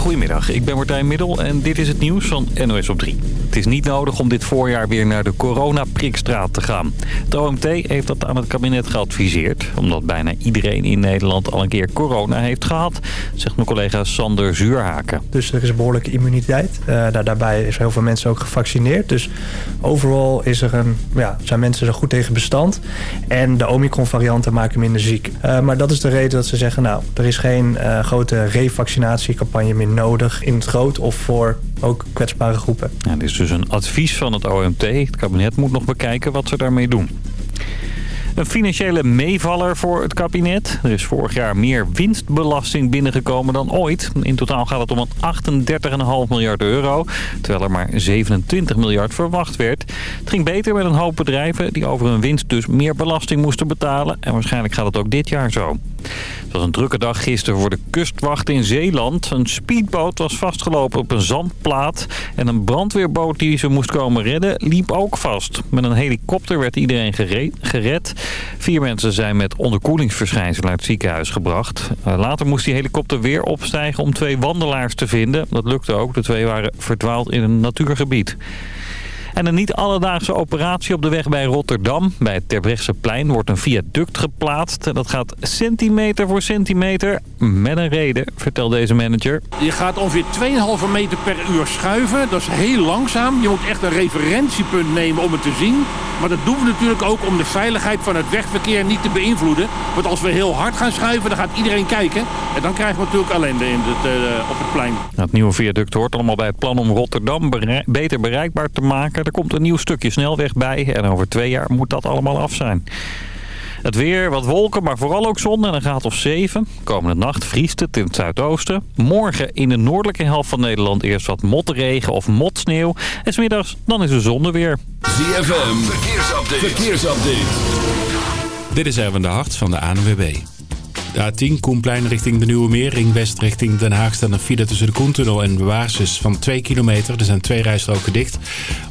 Goedemiddag, ik ben Martijn Middel en dit is het nieuws van NOS op 3. Het is niet nodig om dit voorjaar weer naar de coronaprikstraat te gaan. Het OMT heeft dat aan het kabinet geadviseerd... omdat bijna iedereen in Nederland al een keer corona heeft gehad... zegt mijn collega Sander Zuurhaken. Dus er is behoorlijke immuniteit. Uh, daarbij is heel veel mensen ook gevaccineerd. Dus overal is er een, ja, zijn mensen er goed tegen bestand. En de Omicron-varianten maken minder ziek. Uh, maar dat is de reden dat ze zeggen... nou, er is geen uh, grote revaccinatiecampagne meer nodig in het groot... of voor ook kwetsbare groepen. Ja, dit is dus een advies van het OMT. Het kabinet moet nog bekijken wat ze daarmee doen. Een financiële meevaller voor het kabinet. Er is vorig jaar meer winstbelasting binnengekomen dan ooit. In totaal gaat het om een 38,5 miljard euro. Terwijl er maar 27 miljard verwacht werd. Het ging beter met een hoop bedrijven die over hun winst dus meer belasting moesten betalen. En waarschijnlijk gaat het ook dit jaar zo. Het was een drukke dag gisteren voor de kustwacht in Zeeland. Een speedboot was vastgelopen op een zandplaat. En een brandweerboot die ze moest komen redden liep ook vast. Met een helikopter werd iedereen gered. Vier mensen zijn met onderkoelingsverschijnselen naar het ziekenhuis gebracht. Eh, later moest die helikopter weer opstijgen om twee wandelaars te vinden. Dat lukte ook. De twee waren verdwaald in een natuurgebied. En een niet alledaagse operatie op de weg bij Rotterdam. Bij het Terbrechtseplein wordt een viaduct geplaatst. En dat gaat centimeter voor centimeter. Met een reden, vertelt deze manager. Je gaat ongeveer 2,5 meter per uur schuiven. Dat is heel langzaam. Je moet echt een referentiepunt nemen om het te zien. Maar dat doen we natuurlijk ook om de veiligheid van het wegverkeer niet te beïnvloeden. Want als we heel hard gaan schuiven, dan gaat iedereen kijken. En dan krijgen we natuurlijk ellende in het, uh, op het plein. Het nieuwe viaduct hoort allemaal bij het plan om Rotterdam beter bereikbaar te maken. Er komt een nieuw stukje snelweg bij en over twee jaar moet dat allemaal af zijn. Het weer, wat wolken, maar vooral ook zon en een graad of 7. Komende nacht vriest het in het zuidoosten. Morgen in de noordelijke helft van Nederland eerst wat motregen of motsneeuw. En smiddags dan is de zon er weer. ZFM, verkeersupdate. verkeersupdate. Dit is Erwin de Hart van de ANWB. De A10 Koenplein richting de Nieuwe Meer. Ring West richting Den Haag staat een file tussen de Koentunnel en Waarses van 2 kilometer. Er zijn twee rijstroken dicht.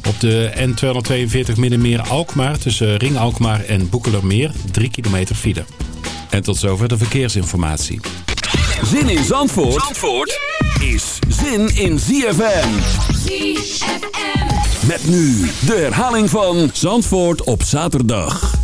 Op de N242 Middenmeer Alkmaar tussen Ring Alkmaar en Boekelermeer 3 kilometer file. En tot zover de verkeersinformatie. Zin in Zandvoort, Zandvoort is zin in ZFM. ZFM. Met nu de herhaling van Zandvoort op zaterdag.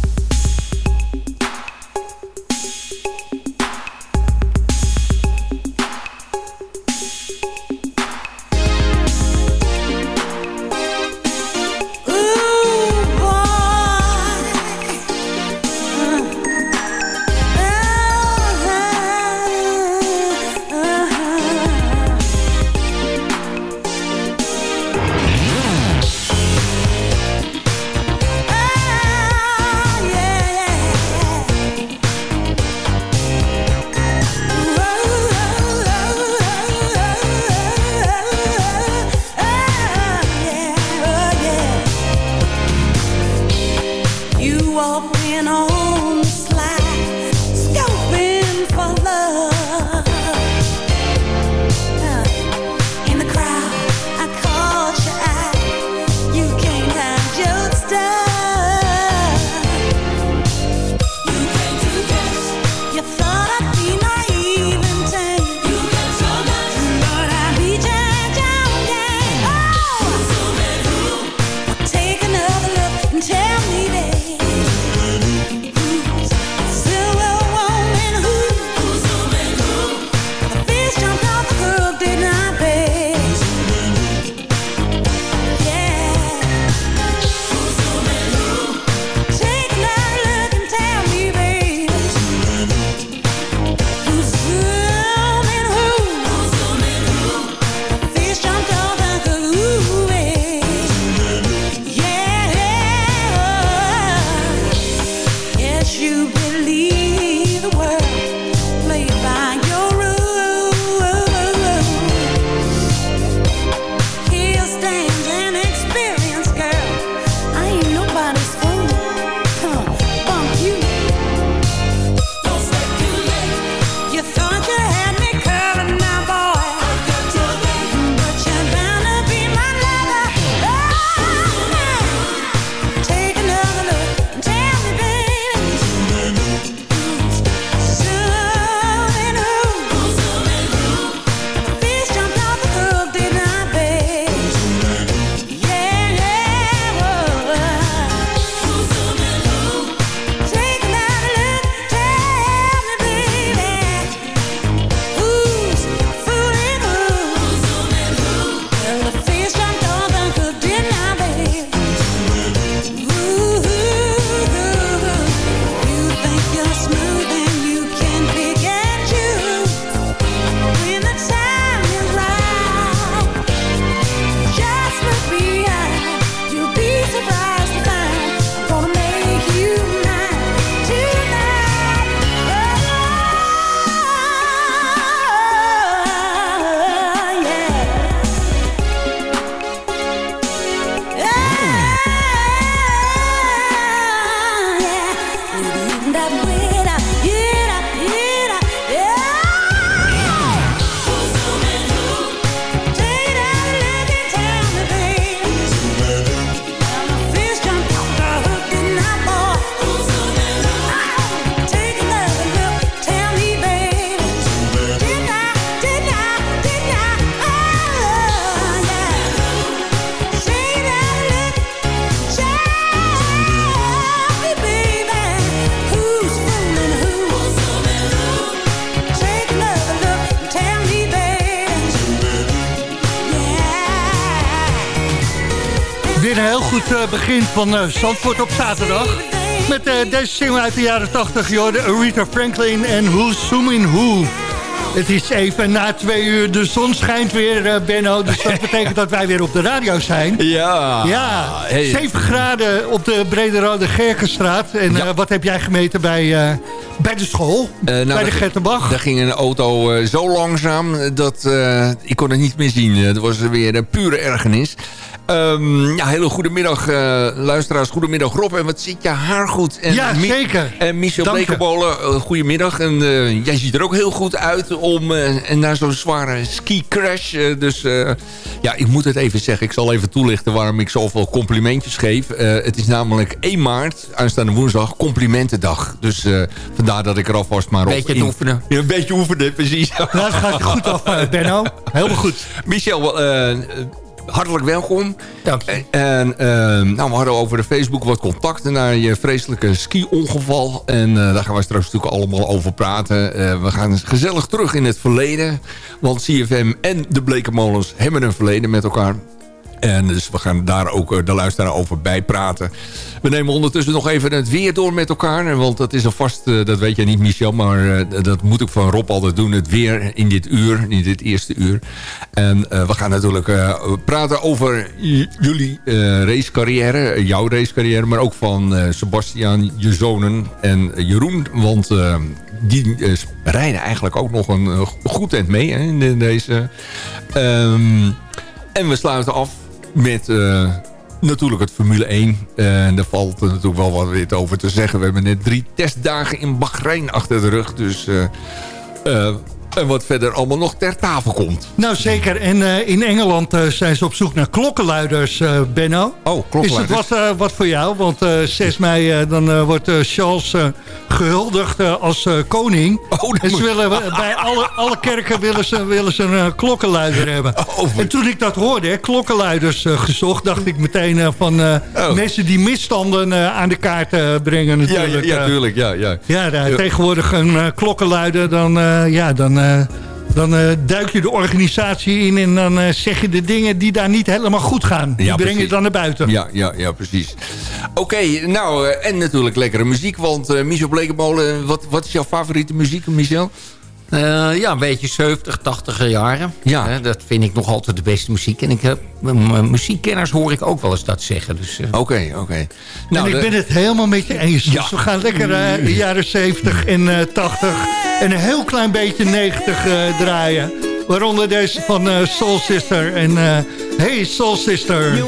Van uh, Zandvoort op zaterdag. Met uh, deze single uit de jaren 80, joh, Aretha Franklin en Who's Zooming Who. Het is even na twee uur, de zon schijnt weer, uh, Benno. Dus dat betekent dat wij weer op de radio zijn. Ja. Ja, hey. 7 graden op de Brede Rode Gerkenstraat. En ja. uh, wat heb jij gemeten bij, uh, bij de school? Nou, bij de Gertenbach? Daar ging een auto zo langzaam dat ik kon het niet meer zien. Het was weer een pure ergernis. Um, ja, hele goedemiddag, uh, luisteraars. Goedemiddag Rob. En wat zit je haar goed. En ja, zeker. En Michel Blekenbolen, uh, goedemiddag. En uh, jij ziet er ook heel goed uit om en na zo'n zware ski-crash. dus ja, ik moet het even zeggen. Ik zal even toelichten waarom ik zoveel complimentjes geef. het is namelijk 1 maart, aanstaande woensdag, complimentendag. Dus vandaar dat ik er alvast maar op... Een beetje oefenen. Ja, een beetje oefenen, precies. Nou, dat gaat goed af, Benno. Helemaal goed. Michel, hartelijk welkom. Dank je. En uh, nou, we hadden over de Facebook wat contacten naar je vreselijke ski-ongeval. En uh, daar gaan we straks natuurlijk allemaal over praten. Uh, we gaan gezellig terug in het verleden. Want CFM en de Blekenmolens hebben een verleden met elkaar. En dus we gaan daar ook de luisteraar over bijpraten. We nemen ondertussen nog even het weer door met elkaar. Want dat is alvast, dat weet jij niet Michel, maar dat moet ik van Rob altijd doen. Het weer in dit uur, in dit eerste uur. En we gaan natuurlijk praten over jullie racecarrière, jouw racecarrière. Maar ook van Sebastian, je zonen en Jeroen. Want die rijden eigenlijk ook nog een goed eind mee in deze. Um, en we sluiten af met uh, natuurlijk het Formule 1. En daar valt natuurlijk wel wat weer over te zeggen. We hebben net drie testdagen in Bahrein achter de rug. Dus uh, uh, en wat verder allemaal nog ter tafel komt. Nou zeker. En uh, in Engeland uh, zijn ze op zoek naar klokkenluiders, uh, Benno. Oh, klokkenluiders. Is het wat, wat voor jou? Want 6 mei dan wordt Charles gehuldigd als koning. Oh, en ze willen, bij alle, alle kerken willen ze, willen ze een klokkenluider hebben. Oh, en toen ik dat hoorde, hè, klokkenluiders gezocht... dacht ik meteen van oh. mensen die misstanden aan de kaart brengen natuurlijk. Ja, ja, ja, tuurlijk. Ja, ja. tegenwoordig een klokkenluider, dan... ja, dan dan uh, duik je de organisatie in en dan uh, zeg je de dingen die daar niet helemaal goed gaan. Die ja, breng je dan naar buiten. Ja, ja, ja precies. Oké, okay, nou, uh, en natuurlijk lekkere muziek. Want Michel Blekenmolen, wat, wat is jouw favoriete muziek, Michel? Uh, ja, een beetje 70, 80 jaren. Ja. Uh, dat vind ik nog altijd de beste muziek. En ik heb, muziekkenners hoor ik ook wel eens dat zeggen. Dus, oké, uh... oké. Okay, nou, en ik ben het helemaal met je eens. Ja. Dus we gaan lekker de jaren 70 en 80 en een heel klein beetje 90 draaien. Waaronder deze van Soul Sister. En hey Soul Sister.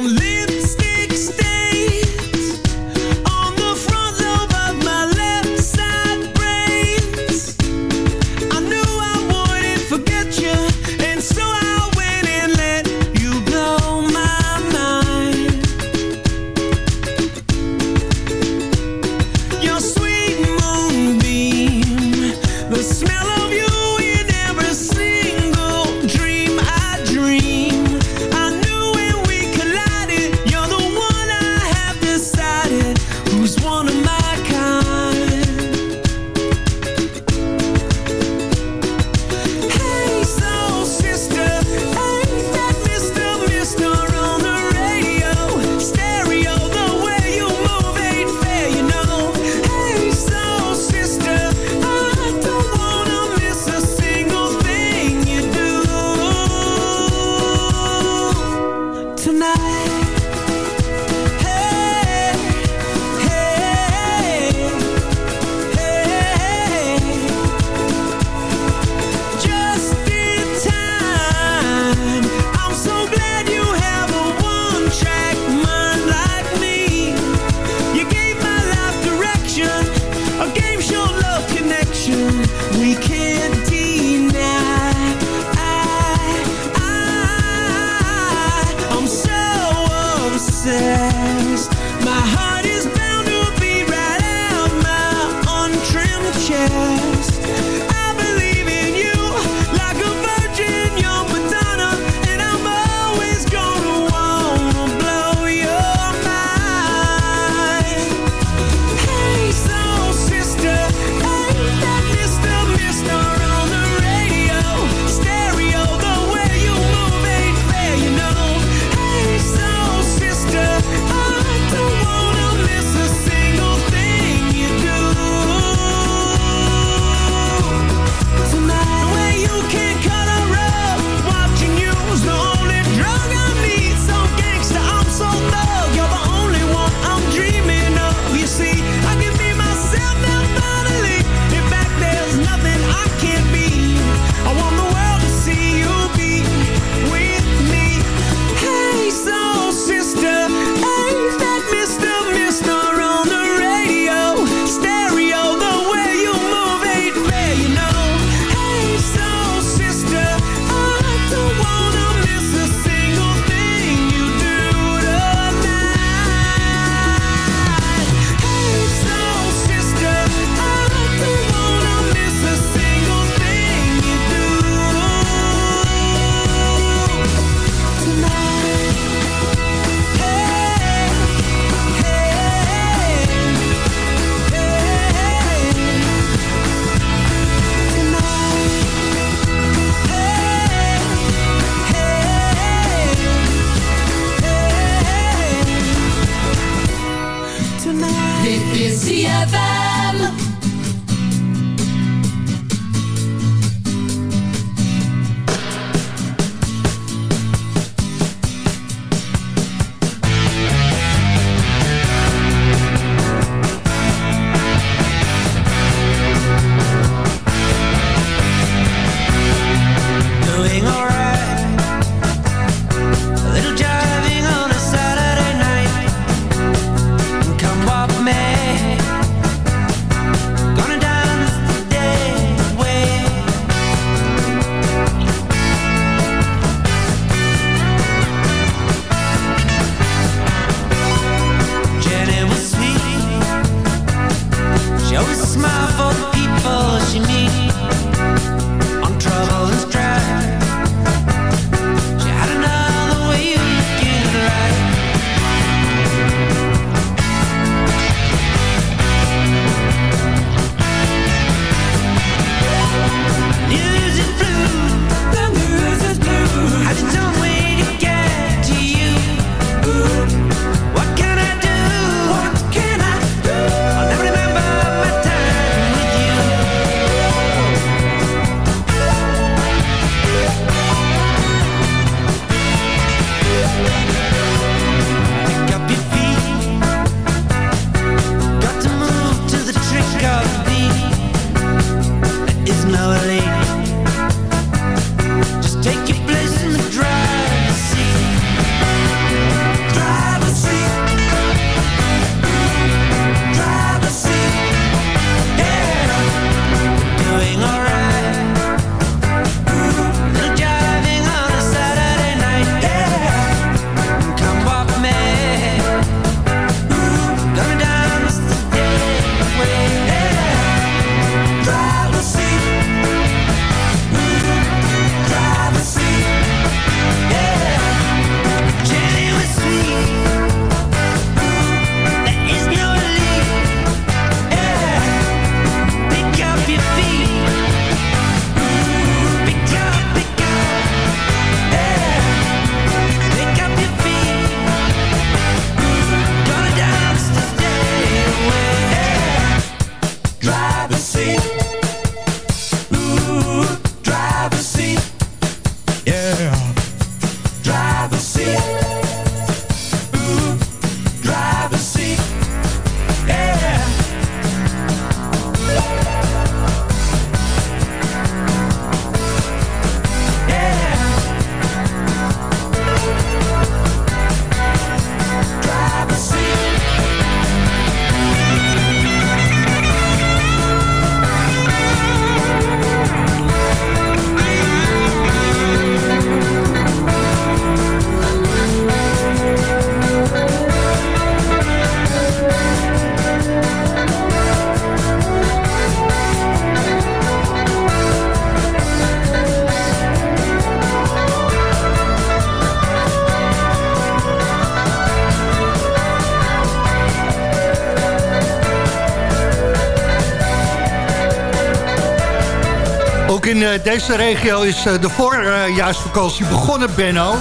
Deze regio is de voorjaarsvakantie begonnen, Benno.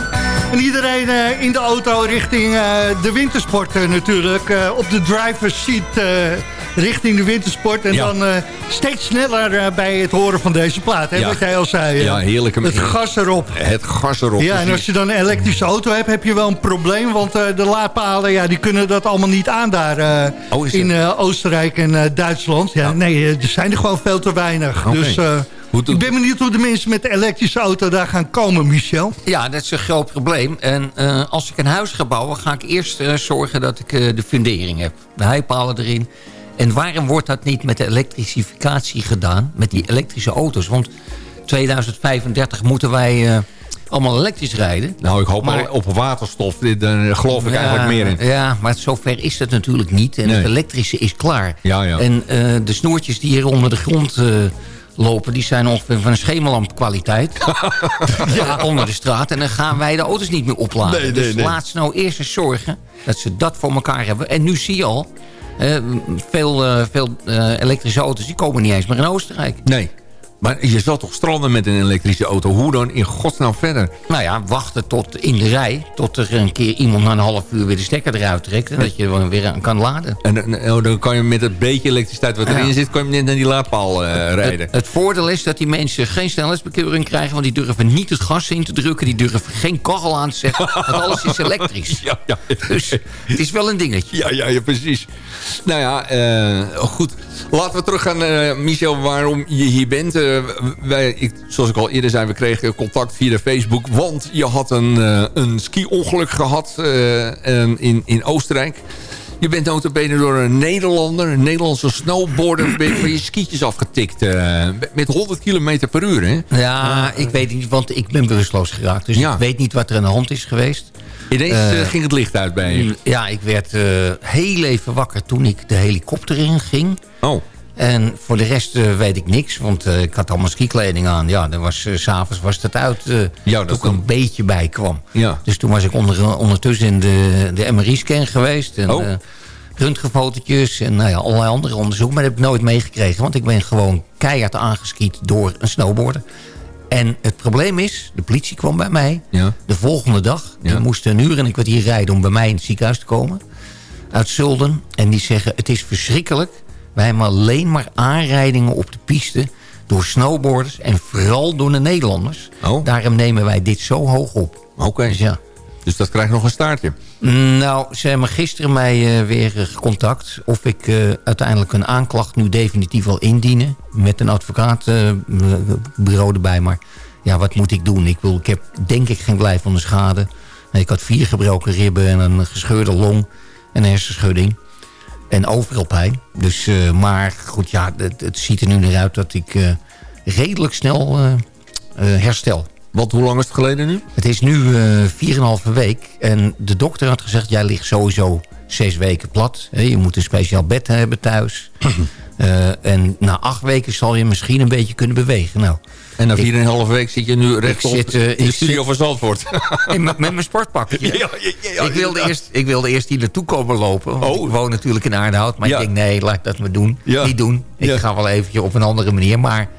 En iedereen in de auto richting de wintersport natuurlijk. op de driver's seat richting de wintersport. En dan steeds sneller bij het horen van deze plaat. Hè, Wat jij al zei. ja, heerlijk. Het gas erop. Het gas erop. Ja, en als je dan een elektrische auto hebt, heb je wel een probleem. Want de laadpalen, ja, die kunnen dat allemaal niet aan daar oh, in Oostenrijk en Duitsland. Ja, nee, er zijn er gewoon veel te weinig. Dus... Ik ben benieuwd hoe de mensen met de elektrische auto daar gaan komen, Michel. Ja, dat is een groot probleem. En uh, als ik een huis ga bouwen, ga ik eerst uh, zorgen dat ik uh, de fundering heb. De heipalen erin. En waarom wordt dat niet met de elektrificatie gedaan? Met die elektrische auto's? Want 2035 moeten wij allemaal elektrisch rijden. Nou, ik hoop maar op waterstof. Daar geloof ik eigenlijk meer in. Ja, maar zover is het natuurlijk niet. En het elektrische is klaar. Ja, ja. En de snoertjes die hier onder de grond lopen... die zijn ongeveer van een schemerlamp kwaliteit. ja, onder de straat. En dan gaan wij de auto's niet meer opladen. Nee, dus laat ze nou eerst eens zorgen dat ze dat voor elkaar hebben. En nu zie je al... veel, uh, veel uh, elektrische auto's die komen niet eens meer in Oostenrijk. Nee. Maar je zal toch stranden met een elektrische auto? Hoe dan in godsnaam verder? Nou ja, wachten tot in de rij. Tot er een keer iemand na een half uur weer de stekker eruit trekt. En dat je weer aan kan laden. En oh, dan kan je met het beetje elektriciteit wat erin zit... kan je net naar die laadpaal uh, rijden. Het, het, voordeel is dat die mensen geen snelheidsbekeuring krijgen. Want die durven niet het gas in te drukken. Die durven geen kachel aan te zetten. Want alles is elektrisch. Ja, ja. Dus het is wel een dingetje. Ja, ja, ja precies. Nou ja, uh, goed. Laten we terug gaan, uh, Michel, waarom je hier bent. Uh, wij, ik, zoals ik al eerder zei, we kregen contact via de Facebook. Want je had een, uh, een ski-ongeluk gehad in, in Oostenrijk. Je bent notabene door een Nederlander, een Nederlandse snowboarder... van je skietjes afgetikt. met 100 km per uur, hè? Ja, ik weet niet, want ik ben bewusteloos geraakt. Dus ik weet niet wat er aan de hand is geweest. Ineens uh, ging het licht uit bij je? Ja, ik werd uh, heel even wakker toen ik de helikopter in ging. Oh. En voor de rest uh, weet ik niks, want ik had allemaal skikleding aan. Ja, dan was, s s'avonds was het uit ja, toen ik een beetje bij kwam. Ja. Dus toen was ik onder, ondertussen in de, de MRI-scan geweest. En, oh. röntgenfotootjes en nou ja, allerlei andere onderzoeken. Maar dat heb ik nooit meegekregen, want ik ben gewoon keihard aangeskiet door een snowboarder. En het probleem is, de politie kwam bij mij ja. de volgende dag. Die moesten een uur en een kwartier rijden om bij mij in het ziekenhuis te komen. Uit Zulden. En die zeggen, het is verschrikkelijk. Wij hebben alleen maar aanrijdingen op de piste door snowboarders. En vooral door de Nederlanders. Oh. Daarom nemen wij dit zo hoog op. Oké. Dus ja. Dus dat krijgt nog een staartje? Nou, ze hebben gisteren mij uh, weer gecontact... of ik uh, uiteindelijk een aanklacht nu definitief wil indienen... met een advocaatbureau uh, erbij. Maar ja, wat moet ik doen? Ik, wil, ik heb denk ik geen blijvende schade. Ik had vier gebroken ribben en een gescheurde long... en een hersenschudding. En overal pijn. Dus, maar goed, ja, het, het, ziet er nu naar uit dat ik redelijk snel herstel. Want hoe lang is het geleden nu? Het is nu uh, 4,5 week. En de dokter had gezegd, jij ligt sowieso zes weken plat. Je moet een speciaal bed hebben thuis. en na acht weken zal je misschien een beetje kunnen bewegen. Nou, en na 4,5 week zit je nu rechtop zit, uh, in de studio zit, van Zandvoort. met, met mijn sportpakje. Ja, ja, ja, ik, wilde eerst, ik wilde eerst hier naartoe komen lopen. Oh. Ik woon natuurlijk in Aardehout. Maar ik denk, nee, laat dat me doen. Niet doen. Ik ga wel eventjes op een andere manier. Maar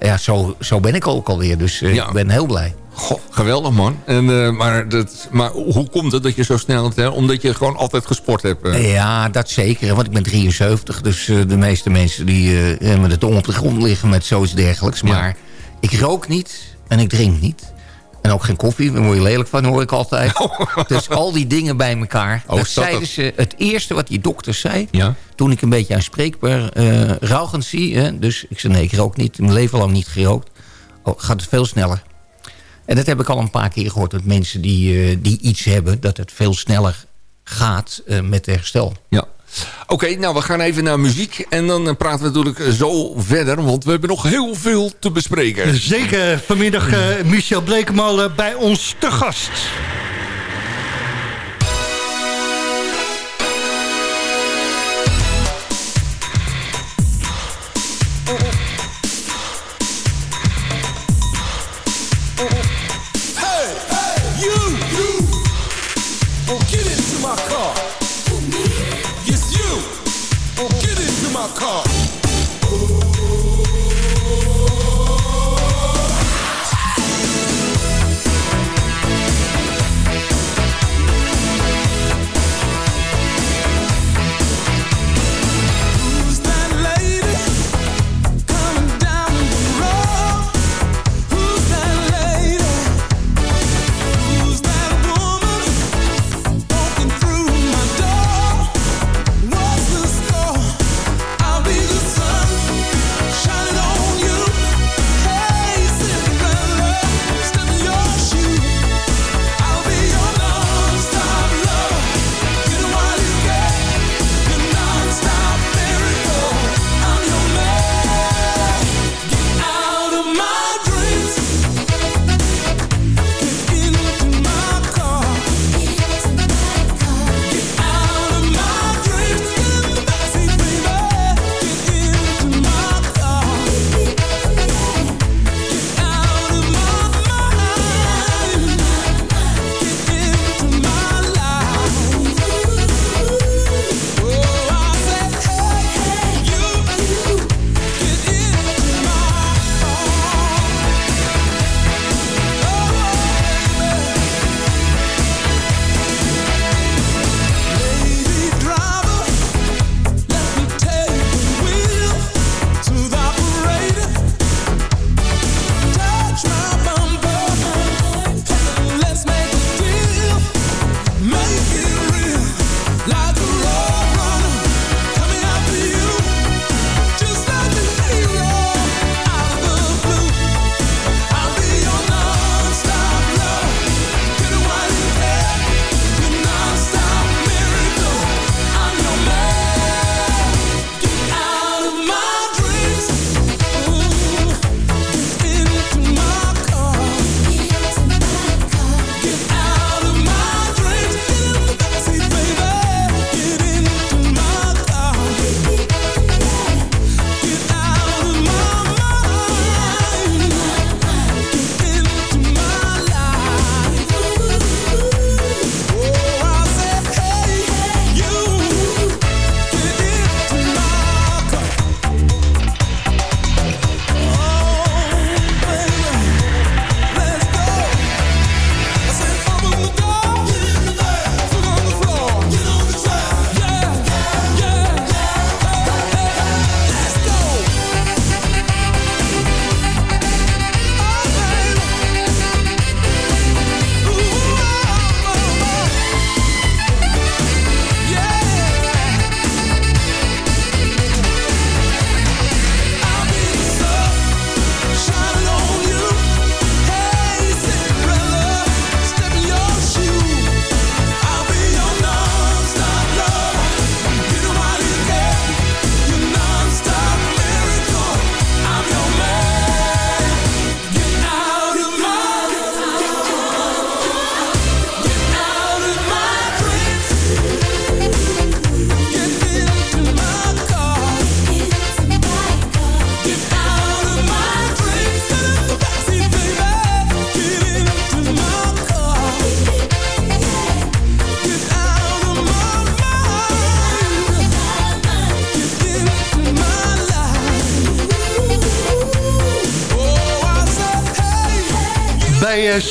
ja, zo, zo ben ik ook alweer. Dus uh, ik ben heel blij. Goh, geweldig man. En, uh, maar, dat, maar hoe komt het dat je zo snel... Hè? Omdat je gewoon altijd gesport hebt? Uh. Ja, dat zeker. Want ik ben 73. Dus de meeste mensen die met de tong op de grond liggen... met zoiets dergelijks. Maar ik rook niet en ik drink niet. En ook geen koffie, daar word je lelijk van, hoor ik altijd. dus al die dingen bij elkaar. Oh, dat zeiden ze, het eerste wat die dokter zei... Ja? toen ik een beetje aanspreekbaar uh, rauwend zie... Hè, dus ik zei, nee, ik rook niet. Mijn leven lang niet gerookt. Oh, gaat het veel sneller. En dat heb ik al een paar keer gehoord... met mensen die, uh, die iets hebben... dat het veel sneller gaat uh, met herstel. Ja. Oké, nou we gaan even naar muziek. En dan praten we natuurlijk zo verder. Want we hebben nog heel veel te bespreken. Zeker. Vanmiddag uh, Michel Blekemolen bij ons te gast.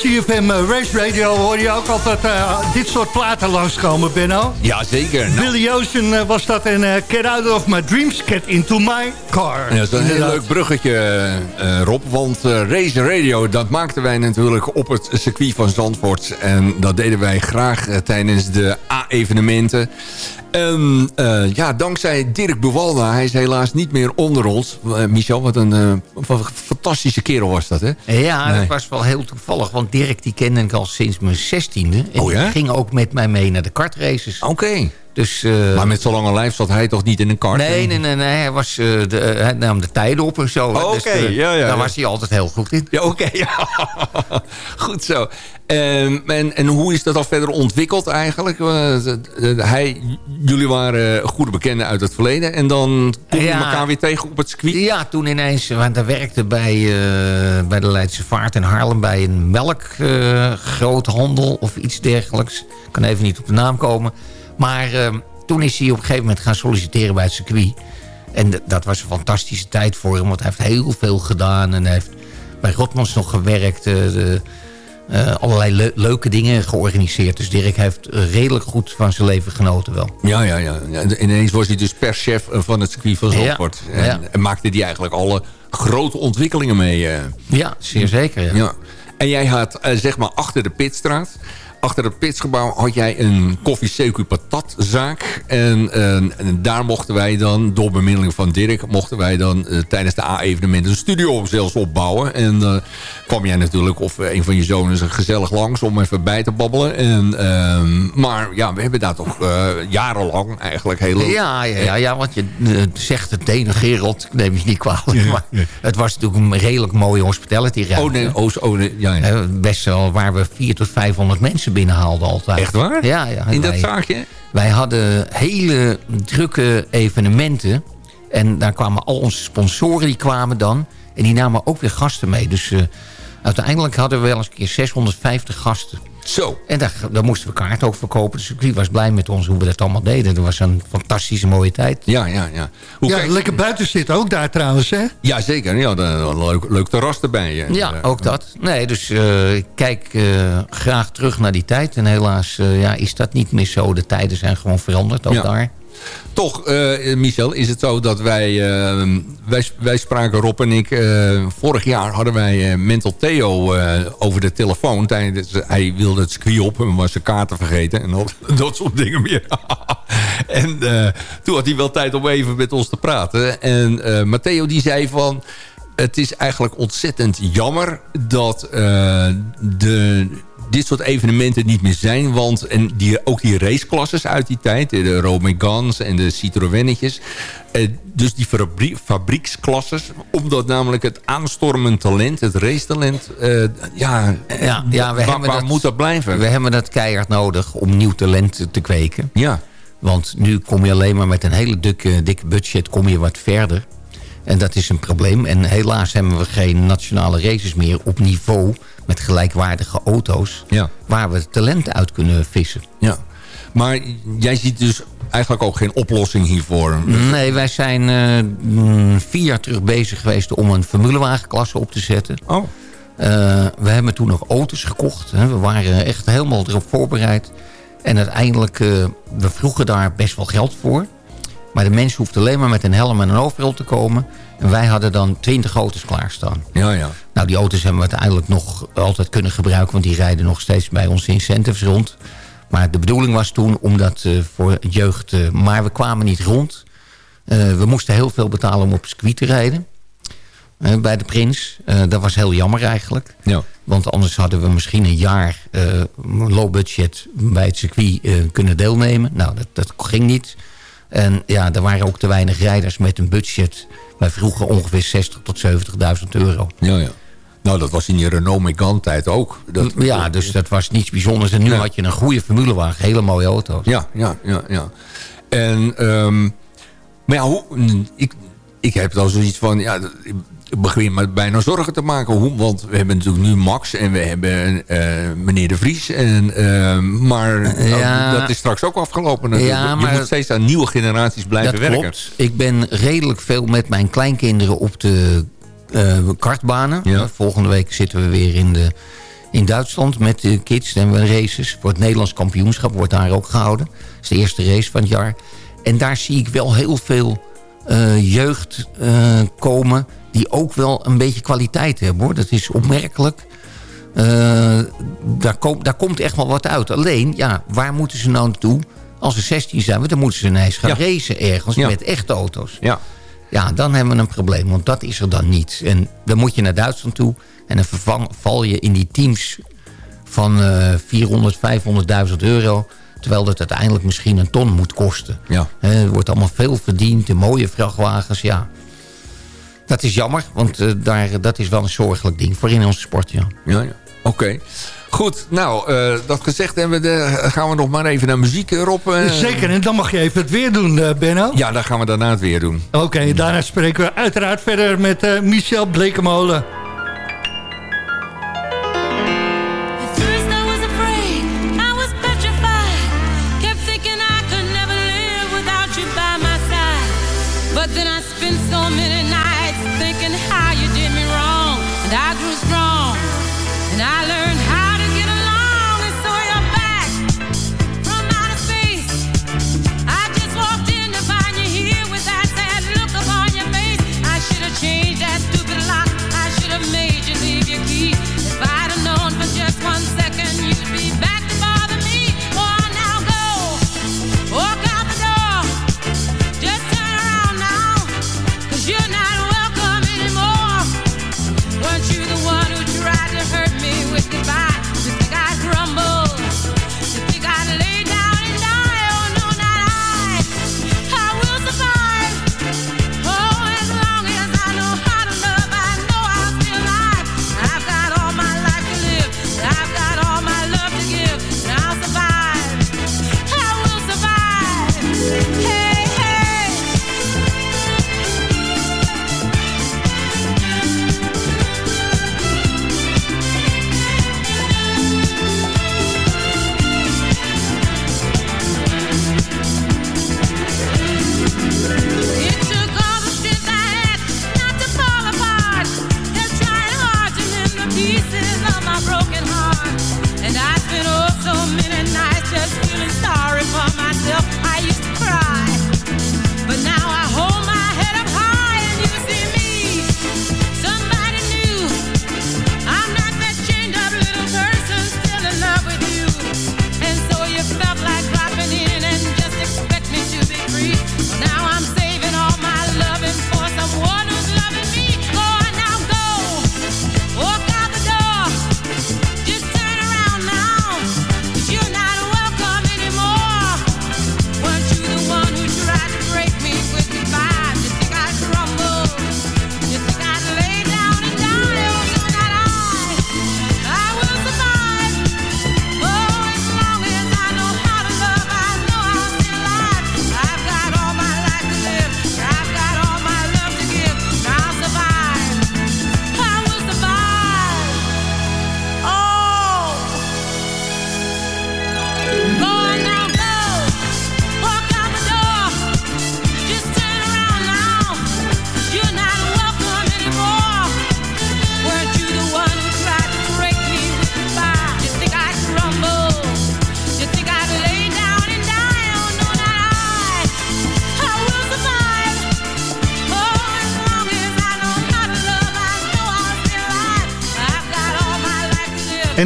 CFM Race Radio hoor je ook altijd uh, dit soort platen langskomen, Benno. Ja, zeker. Nou. Billy Ocean uh, was dat en Get Out of My Dreams, Get Into My Car. Ja, dat is een heel leuk bruggetje, Rob. Want Race Radio, dat maakten wij natuurlijk op het circuit van Zandvoort. En dat deden wij graag tijdens de A-evenementen. En uh, ja, dankzij Dirk Buwalda, hij is helaas niet meer onder ons. Uh, Michel, wat een uh, fantastische kerel was dat, hè? Ja, nee. dat was wel heel toevallig. Want Dirk die kende ik al sinds mijn zestiende. En oh, ja? ging ook met mij mee naar de kartraces. Oké. Okay. Dus, uh, maar met zo'n lange lijf zat hij toch niet in een kart? Nee, nee, nee, nee. Hij, was, uh, de, hij nam de tijden op en zo. Oh, Oké, okay. dus, ja, ja. Daar was hij altijd heel goed in. Ja, oké. Okay, goed zo. Um, en, en hoe is dat al verder ontwikkeld eigenlijk? hij, jullie waren goede bekenden uit het verleden. En dan kom je elkaar weer tegen op het circuit? Ja, toen ineens. Want hij werkte bij, bij de Leidse Vaart in Haarlem... bij een melkgroothandel of iets dergelijks. Ik kan even niet op de naam komen. Maar uh, toen is hij op een gegeven moment gaan solliciteren bij het circuit. En dat was een fantastische tijd voor hem. Want hij heeft heel veel gedaan. En hij heeft bij Rotmans nog gewerkt. De, uh, allerlei le leuke dingen georganiseerd. Dus Dirk heeft redelijk goed van zijn leven genoten wel. Ja, ja, ja. ja. Ineens was hij dus perschef van het circuit van Zandvoort. Ja, en, ja. en, maakte hij eigenlijk alle grote ontwikkelingen mee. Ja, zeer zeker. Ja. ja. En jij had zeg maar achter de pitstraat achter het pitsgebouw had jij een koffie secu patatzaak. En, en, en, daar mochten wij dan, door bemiddeling van Dirk... mochten wij dan uh, tijdens de A-evenementen een studio zelfs opbouwen. En uh, kwam jij natuurlijk of een van je zonen gezellig langs om even bij te babbelen. En, uh, maar ja, we hebben daar toch jarenlang eigenlijk heel. Ja, ja, ja, ja want je zegt het ene Gerald, neem je niet kwalijk. Maar het was natuurlijk een redelijk mooie hospitality ruimte. Oh nee, oh, oh nee ja, ja. Best wel waar we 400 tot 500 mensen binnenhaalde altijd. Echt waar? Ja, ja. In wij, dat zaakje? Wij hadden hele drukke evenementen. En daar kwamen al onze sponsoren, die kwamen dan. En die namen ook weer gasten mee. Dus uh, uiteindelijk hadden we wel eens een keer 650 gasten. Zo. En daar, daar moesten we kaarten ook verkopen. Dus ik was blij met ons hoe we dat allemaal deden. Dat was een fantastische mooie tijd. Ja, ja, ja. Hoe ja, lekker buiten zitten ook daar trouwens, hè? Ja, zeker. Ja, een leuk, leuk terras erbij. Ja, ja ook dat. Nee, dus uh, ik kijk uh, graag terug naar die tijd. En helaas uh, ja, is dat niet meer zo. De tijden zijn gewoon veranderd, ook ja. daar. Toch, uh, Michel, is het zo dat wij, uh, wij... Wij spraken, Rob en ik... Uh, vorig jaar hadden wij Mental Theo over de telefoon. Tijdens, hij wilde het circuit op en was zijn kaarten vergeten. En dat, dat soort dingen meer. en toen had hij wel tijd om even met ons te praten. En Matteo die zei van... Het is eigenlijk ontzettend jammer dat de dit soort evenementen niet meer zijn. Want en die, ook die raceklasses uit die tijd, de Romegans en de Citroënnetjes. Eh, dus die fabrie fabrieksklasses, omdat namelijk het aanstormend talent, het racetalent, eh, ja, ja, ja, we waar dat, moet dat blijven? We hebben dat keihard nodig om nieuw talent te kweken. Ja. Want nu kom je alleen maar met een hele dikke, dikke budget kom je wat verder. En dat is een probleem. En helaas hebben we geen nationale races meer op niveau met gelijkwaardige auto's... Ja. waar we talenten uit kunnen vissen. Ja. Maar jij ziet dus eigenlijk ook geen oplossing hiervoor. Nee, wij zijn uh, vier jaar terug bezig geweest om een formulewagenklasse op te zetten. Oh. Uh, we hebben toen nog auto's gekocht. Hè. We waren echt helemaal erop voorbereid. En uiteindelijk, uh, we vroegen daar best wel geld voor. Maar de mens hoeft alleen maar met een helm en een overal te komen. En wij hadden dan 20 auto's klaarstaan. Ja, ja. Nou, die auto's hebben we uiteindelijk nog altijd kunnen gebruiken... want die rijden nog steeds bij onze incentives rond. Maar de bedoeling was toen om dat uh, voor jeugd... Uh, maar we kwamen niet rond. Uh, we moesten heel veel betalen om op circuit te rijden. bij de Prins. dat was heel jammer eigenlijk. Ja. Want anders hadden we misschien een jaar low budget... bij het circuit kunnen deelnemen. Nou, dat, dat ging niet... En ja, er waren ook te weinig rijders met een budget. Wij vroegen ongeveer 60.000 tot 70.000 euro. Ja, ja. Nou, dat was in je Renault Megane tijd ook. Dat, ja, dus dat was niets bijzonders. En nu ja. had je een goede formulewagen. Hele mooie auto's. Ja, ja, ja. ja. En, um, maar ja, hoe, ik, ik heb dan zoiets van... Ja, begin me bijna zorgen te maken. Hoe, want we hebben natuurlijk nu Max en we hebben uh, meneer De Vries. En, uh, maar ja, nou, dat is straks ook afgelopen. Ja, maar, je moet steeds aan nieuwe generaties blijven dat werken. Klopt. Ik ben redelijk veel met mijn kleinkinderen op de uh, kartbanen. Ja. Volgende week zitten we weer in de, in Duitsland met de kids. En we races voor het Nederlands kampioenschap wordt daar ook gehouden. Dat is de eerste race van het jaar. En daar zie ik wel heel veel jeugd komen... die ook wel een beetje kwaliteit hebben. hoor. Dat is opmerkelijk. Uh, daar, kom, daar komt echt wel wat uit. Alleen, ja, waar moeten ze nou naartoe? Als ze 16 zijn, dan moeten ze ineens gaan ja. racen ergens ja. met echte auto's. Ja. ja, dan hebben we een probleem, want dat is er dan niet. En dan moet je naar Duitsland toe en dan vervang, val je in die teams van uh, 400, 500.000 euro... terwijl dat uiteindelijk misschien een ton moet kosten. Ja. Uh, er wordt allemaal veel verdiend, de mooie vrachtwagens, ja. Dat is jammer, want uh, daar, dat is wel een zorgelijk ding voor in onze sport, ja. Ja, ja. Oké. Okay. Goed, nou, uh, dat gezegd hebben, de, gaan we nog maar even naar muziek, Rob. Uh... Zeker, en dan mag je even het weer doen, uh, Benno. Ja, dan gaan we daarna het weer doen. Oké, okay, daarna spreken we uiteraard verder met Michel Blekemolen.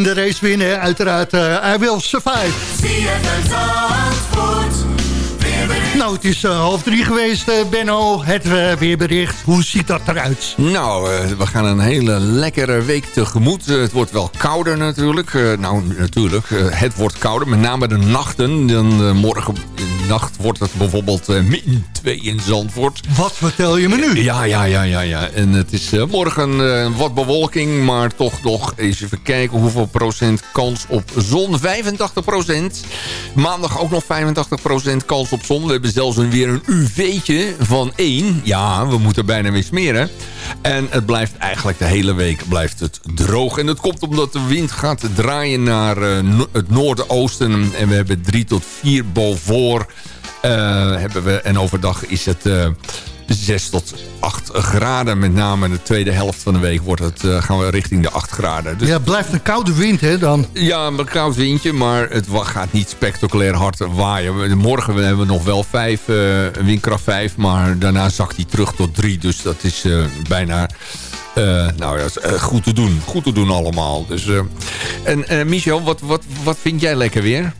De race winnen, uiteraard. Uh, I Will Survive. Nou, het is uh, half drie geweest, uh, Benno. Het uh, weerbericht. Hoe ziet dat eruit? Nou, we gaan een hele lekkere week tegemoet. het wordt wel kouder natuurlijk. nou, natuurlijk. het wordt kouder. Met name de nachten. Dan, morgen nacht wordt het bijvoorbeeld min 2 in Zandvoort. Wat vertel je me nu? Ja, ja, ja, ja. ja. En het is morgen wat bewolking. Maar toch nog eens even kijken hoeveel procent kans op zon. 85 procent. Maandag ook nog 85 procent kans op zon. We hebben zelfs een, weer een UV'tje van 1. Ja, we moeten bijna weer smeren. En het blijft eigenlijk de hele week blijft het droog. En dat komt omdat de wind gaat draaien naar uh, het noordoosten. En we hebben 3 tot 4 boven. Uh, hebben we, en overdag is het... Uh, 6 tot 8 graden. Met name in de tweede helft van de week wordt het, eh, gaan we richting de 8 graden. Dus Ja, het blijft een koude wind, hè, dan. ja, een koud windje, maar het gaat niet spectaculair hard waaien. Morgen hebben we nog wel 5, windkracht 5, maar daarna zakt hij terug tot 3. Dus dat is eh, bijna eh, nou ja, eh, goed te doen. Goed te doen allemaal. Dus, eh, en eh, Michel, wat, wat, wat vind jij lekker weer?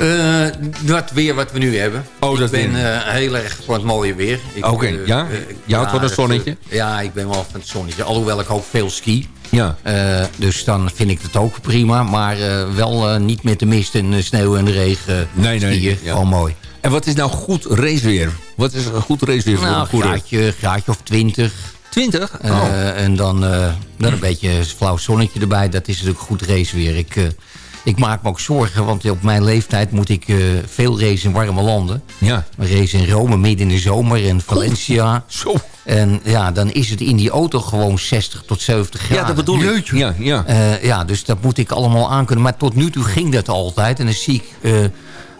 Eh, dat weer wat we nu hebben. Oh, dat ik ben eh, heel erg voor het mooie weer. Oké, eh, ja? Je houdt van een dat, zonnetje? ja, ik ben wel van het zonnetje. Alhoewel ik ook veel ski. Ja. Dus dan vind ik het ook prima. Maar wel niet met de mist en de sneeuw en de regen Nee, nee, ja. Gewoon mooi. En wat is nou goed raceweer? Wat is een goed raceweer voor Nou, een een coureur? graadje, graadje of twintig. 20? Eh, Oh. En dan, dan een beetje een flauw zonnetje erbij. Dat is natuurlijk goed raceweer. Ik, ik maak me ook zorgen, want op mijn leeftijd moet ik eh, veel racen in warme landen. Ja. We racen in Rome midden in de zomer, in Valencia. Zo. En ja, dan is het in die auto gewoon 60 tot 70 graden. Ja, dat bedoel ik. Ja, ja. Eh, ja, dus dat moet ik allemaal aankunnen. Maar tot nu toe ging dat altijd. En dan zie ik eh,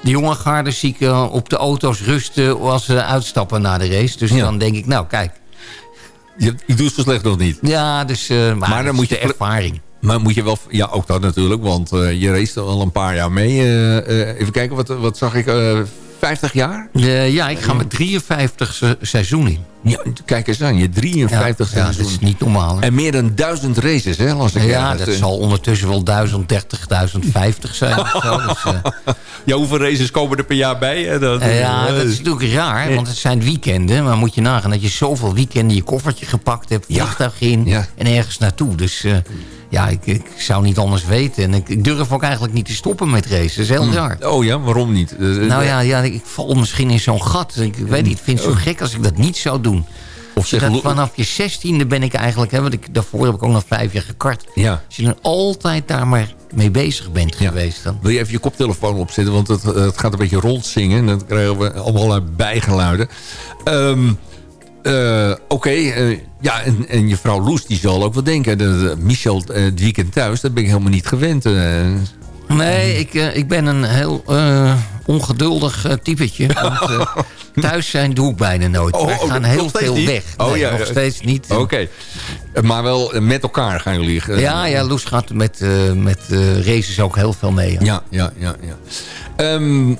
de jonge garde zie ik, op de auto's rusten als ze uitstappen na de race. Dus Ja. dan denk ik, nou kijk. Je, je doet zo slecht nog niet. Ja, dus, maar, Maar dan moet je de ervaring. Maar moet je wel... Ja, ook dat natuurlijk. Want eh, je race al een paar jaar mee. Eh, eh, even kijken, wat, wat zag ik? eh 50 jaar? Ja, ik ga met 53 se- seizoen in. Ja, kijk eens aan. Je 53 ja, ja, dat is niet normaal. hè. En meer dan duizend races, hè? Las ik Ja, dat zal ondertussen wel 1030, 1050 zijn of zo. Dus, Ja, hoeveel races komen er per jaar bij? Hè? Dat, ja, dat is natuurlijk raar, want het zijn weekenden. Maar moet je nagaan dat je zoveel weekenden je koffertje gepakt hebt... Vliegtuig in en ergens naartoe. Dus ja, ik, ik zou niet anders weten. En ik, ik durf ook eigenlijk niet te stoppen met racen. Dat is heel raar. Oh ja, waarom niet? Eh, Nou ja, ja, ik val misschien in zo'n gat. Ik weet niet, ik vind het zo gek als ik dat niet zou doen. Of zeg, Dat vanaf je zestiende ben ik eigenlijk... Hè, want ik, daarvoor heb ik ook nog vijf jaar gekart. Ja. Als je dan altijd daar maar mee bezig bent Ja. geweest... dan Wil je even je koptelefoon opzetten? Want het, het gaat een beetje rondzingen. En dan krijgen we allemaal eh, bijgeluiden. Ehm, eh, Oké, eh, ja, en, en je vrouw Loes die zal ook wel denken... De, de- Michel eh, het weekend thuis, dat ben ik helemaal niet gewend. eh. Nee, ik, eh, ik ben een heel eh, ongeduldig eh, typetje. Want, eh, thuis zijn doe ik bijna nooit. Oh, Wij oh, gaan heel veel niet? weg. Oh, Nee, ja, nog steeds niet. Oké, Eh, maar wel eh, met elkaar gaan jullie... eh, Ja, ja, Loes gaat met, eh, met eh, races ook heel veel mee. ja. Ja, ja, ja. ja. Ehm,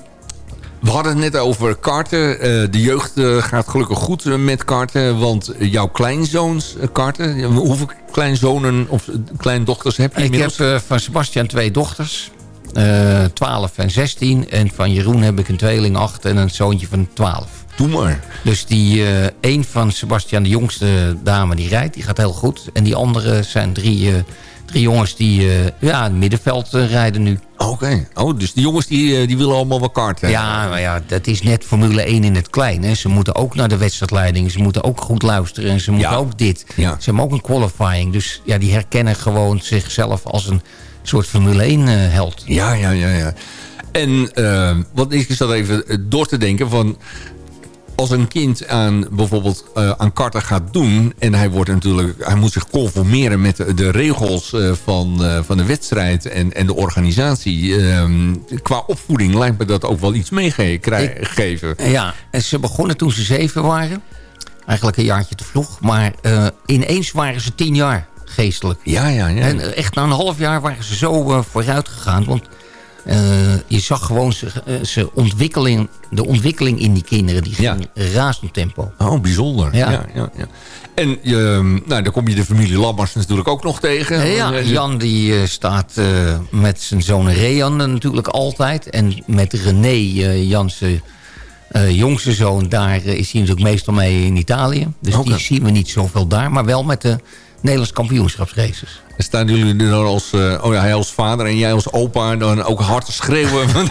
we hadden het net over karten. Eh, de jeugd eh, gaat gelukkig goed eh, met karten. Want jouw kleinzoons karten... Hoeveel kleinzonen of kleindochters heb je Ik inmiddels? heb eh, van Sebastian twee dochters. eh 12 en 16. En van Jeroen heb ik een tweeling 8 en een zoontje van 12. Doe maar. Dus die een van Sebastian, de jongste dame, die rijdt. Die gaat heel goed. En die andere zijn drie, drie jongens die ja, in het middenveld rijden nu. Oké. Oh, dus die jongens die, eh, die willen allemaal wel karten. Ja, maar ja, dat is net Formule 1 in het klein. Hè. Ze moeten ook naar de wedstrijdleiding. Ze moeten ook goed luisteren. En ze moeten Ja. ook dit. Ja. Ze hebben ook een qualifying. Dus ja, die herkennen gewoon zichzelf als een soort Formule 1 eh, held. Ja, ja, ja. ja. En eh, wat ik zat even door te denken van... Als een kind aan bijvoorbeeld eh, aan karten gaat doen... en hij, wordt natuurlijk, hij moet zich conformeren met de, de regels eh, van, eh, van de wedstrijd en, en de organisatie. Ehm, qua opvoeding lijkt me dat ook wel iets meegeven. Ja, en ze begonnen toen ze zeven waren. Eigenlijk een jaartje te vroeg. Maar ineens waren ze tien jaar geestelijk. Ja, ja, ja. En echt na een half jaar waren ze zo vooruit gegaan. Want je zag gewoon ze, eh, ze ontwikkeling, de ontwikkeling in die kinderen. Die Ja. ging razend tempo. Oh, bijzonder. Ja. Ja. Ja, ja, En ehm, nou, dan kom je de familie Lammers natuurlijk ook nog tegen. Eh, ja, Eh, Jan die eh, staat eh, met zijn zoon Rean eh, natuurlijk altijd. En met René, eh Jansen eh, jongste zoon, daar eh, is hij natuurlijk meestal mee in Italië. Dus die zien we niet zoveel daar. Maar wel met de Nederlands kampioenschapsraces. Staan jullie nu dan als, eh, oh ja, hij als vader en jij als opa dan ook hard te schreeuwen?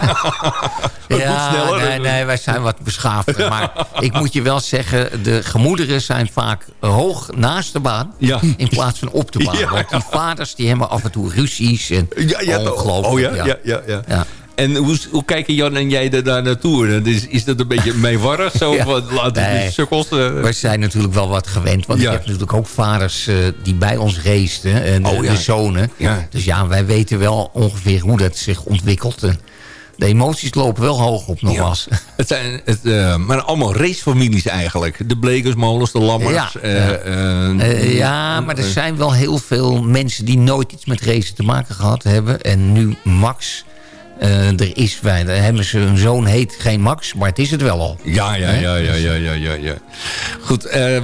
sneller. nee, nee, wij zijn wat beschaafder. Maar ik moet je wel zeggen, de gemoederen zijn vaak hoog naast de baan. Ja. In plaats van op de baan. Ja, Want die vaders die hebben af en toe ruzies. En Ja, ja, ongelooflijk. Oh ja, ja, ja. ja. Ja. En hoe, hoe kijken Jan en jij er daar naartoe? Is, is dat een beetje meewarig? Zo Ja. van, laten we Nee. die sukkels... eh, Wij zijn natuurlijk wel wat gewend. Want Ja. je hebt natuurlijk ook vaders eh, die bij ons raceten. En Oh, de, ja. de zonen. Ja. Dus ja, wij weten wel ongeveer hoe dat zich ontwikkelt. De emoties lopen wel hoog op nogmaals. Het zijn het, eh, maar allemaal racefamilies eigenlijk. De Blekersmolens, de Lammers. Ja, eh, ja. eh, Eh, ja, maar er zijn wel heel veel mensen die nooit iets met racen te maken gehad hebben. En nu Max eh, er is. Wij, hebben ze een zoon heet geen Max, maar het is het wel al. Ja, ja, ja, ja, ja, ja, ja, ja. Goed, eh,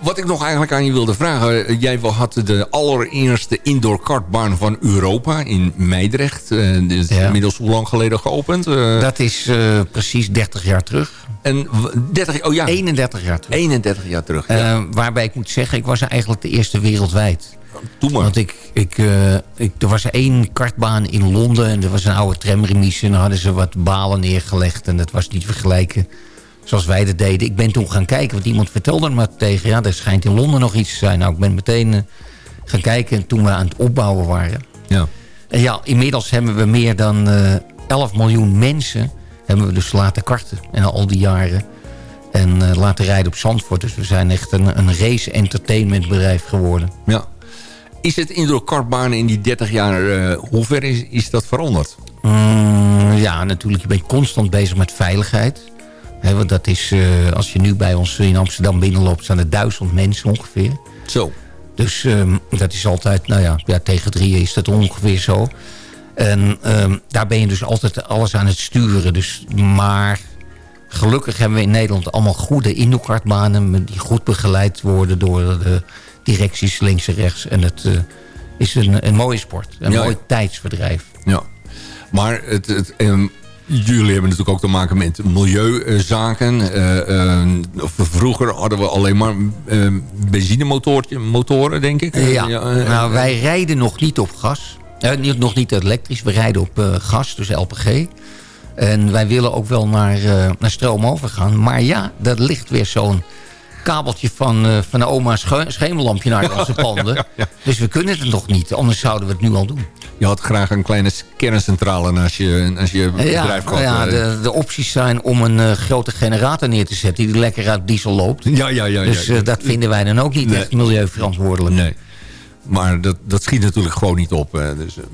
wat ik nog eigenlijk aan je wilde vragen. eh, Jij had de allereerste indoor kartbaan van Europa in Meidrecht. Eh, dit is Ja. inmiddels hoe lang geleden geopend? Eh, Dat is eh, precies 30 jaar terug. En w- 30, oh ja, 31 jaar terug. 31 jaar terug. Ja. Eh, waarbij ik moet zeggen, ik was eigenlijk de eerste wereldwijd. Doe maar. Want ik, ik, eh, ik, er was één kartbaan in Londen en er was een oude tramremise. En dan hadden ze wat balen neergelegd en dat was niet vergelijken zoals wij dat deden. Ik ben toen gaan kijken, want iemand vertelde me tegen. Ja, er schijnt in Londen nog iets te zijn. Nou, ik ben meteen eh, gaan kijken toen we aan het opbouwen waren. Ja. En ja, inmiddels hebben we meer dan eh 11 miljoen mensen... hebben we dus laten karten en al die jaren. En eh, laten rijden op Zandvoort. Dus we zijn echt een, een race-entertainment bedrijf geworden. ja. Is het indoor kartbanen in die 30 jaar, eh, hoe ver is, is dat veranderd? Mm, ja, natuurlijk. Je bent constant bezig met veiligheid. Want dat is, eh, als je nu bij ons in Amsterdam binnenloopt... staan er duizend mensen ongeveer. Zo. Dus ehm, dat is altijd, nou ja, ja, tegen drieën is dat ongeveer zo. En ehm, daar ben je dus altijd alles aan het sturen. Dus, maar gelukkig hebben we in Nederland allemaal goede indoorkartbanen... die goed begeleid worden door de directies links en rechts. En het eh, is een, een mooie sport. Een Ja, mooi tijdsverdrijf. Ja, maar het, het, ehm, jullie hebben natuurlijk ook te maken met milieuzaken. Of vroeger hadden we alleen maar eh, benzinemotoren, denk ik. Ja, nou, wij rijden nog niet op gas. Niet, nog niet elektrisch, we rijden op eh, gas, dus LPG. En wij willen ook wel naar, eh, naar stroom overgaan. Maar ja, dat ligt weer zo'n kabeltje van, eh, van de oma's sche- schemerlampje naar onze panden. Dus we kunnen het nog niet, anders zouden we het nu al doen. Je had graag een kleine kerncentrale naast je, naast je bedrijf gehad. ja de, de opties zijn om een grote generator neer te zetten... die lekker uit diesel loopt. ja, ja, ja. Dus ja. dat vinden wij dan ook niet Nee. echt milieuverantwoordelijk. Nee. Maar dat, dat schiet natuurlijk gewoon niet op. Dus, eh,